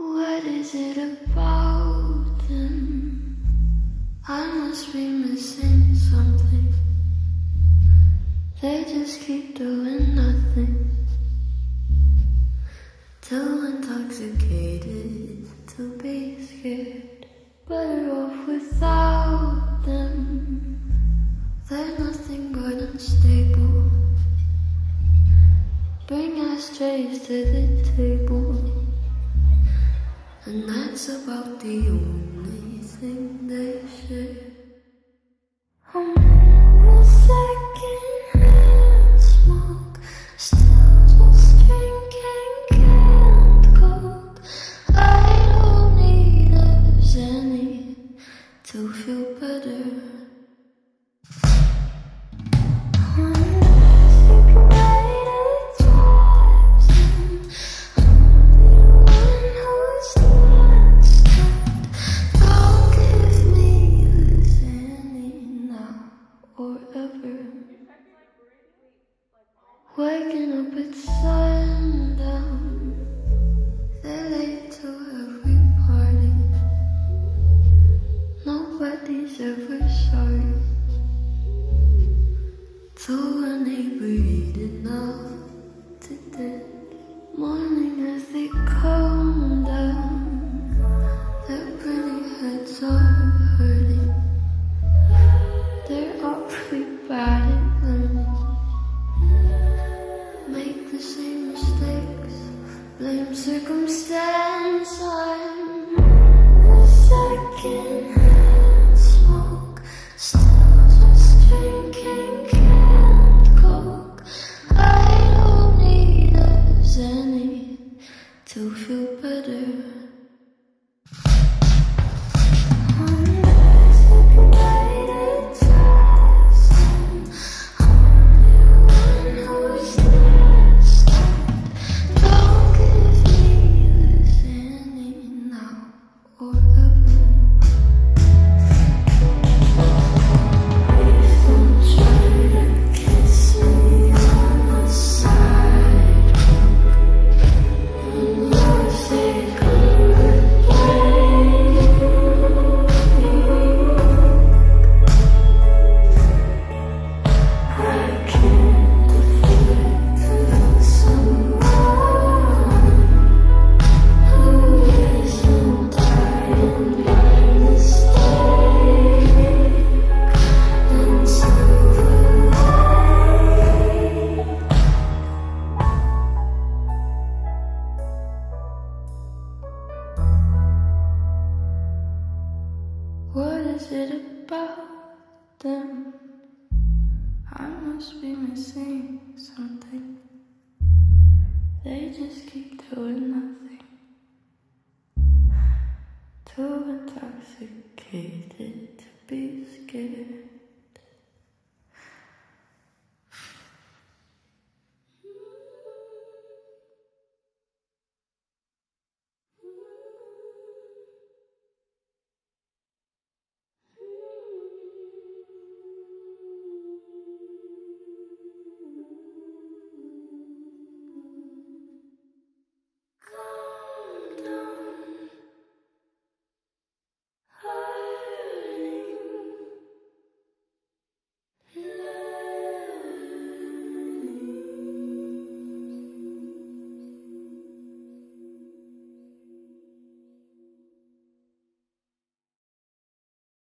What is it about them? I must be missing something. They just keep doing nothing. Too intoxicated to be scared. Better off without them. They're nothing but unstable. Bring us ashtrays to the table. teu Waking up at sundown. They're late to every party. Nobody's ever sorry. Too circumstance. I'm the second What is it about them? I must be missing something. They just keep doing nothing. Too intoxicated